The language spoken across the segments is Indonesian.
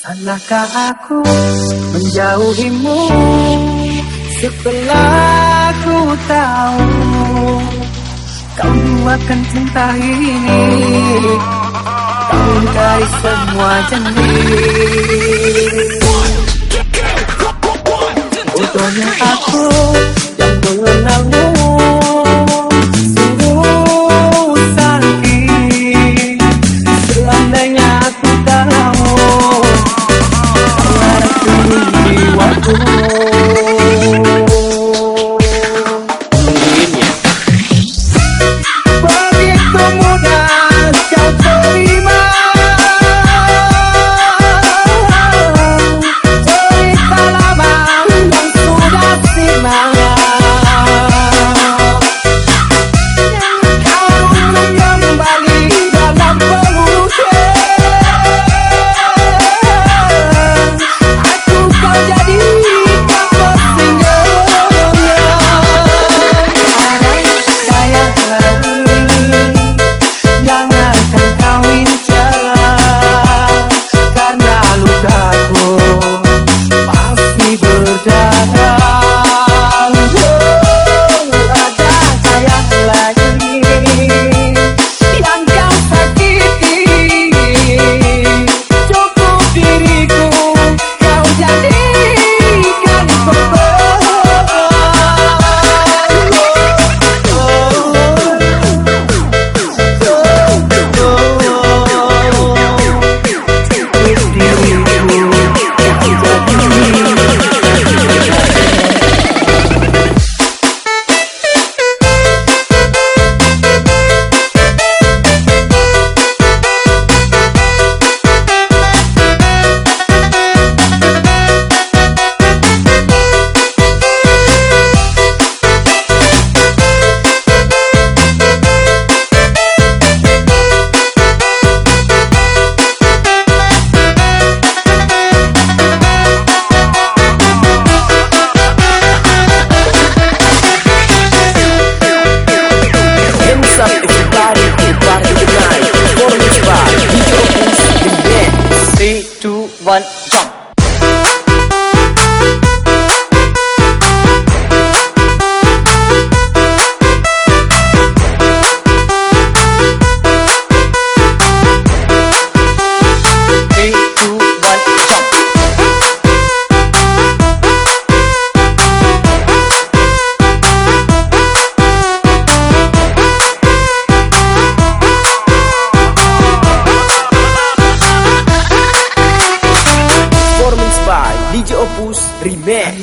Sanakah aku menjauhimu Setelah ku tahu Kau akan cinta ini? Kau dari semua jenis. Bodohnya aku one, jump.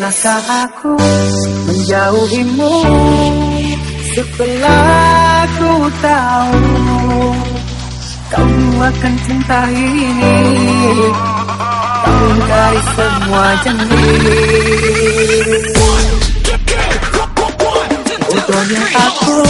Pernahkah aku menjauhimu Setelah ku tahu Kau akan cinta ini? Kau dari semua jenis. Bodohnya aku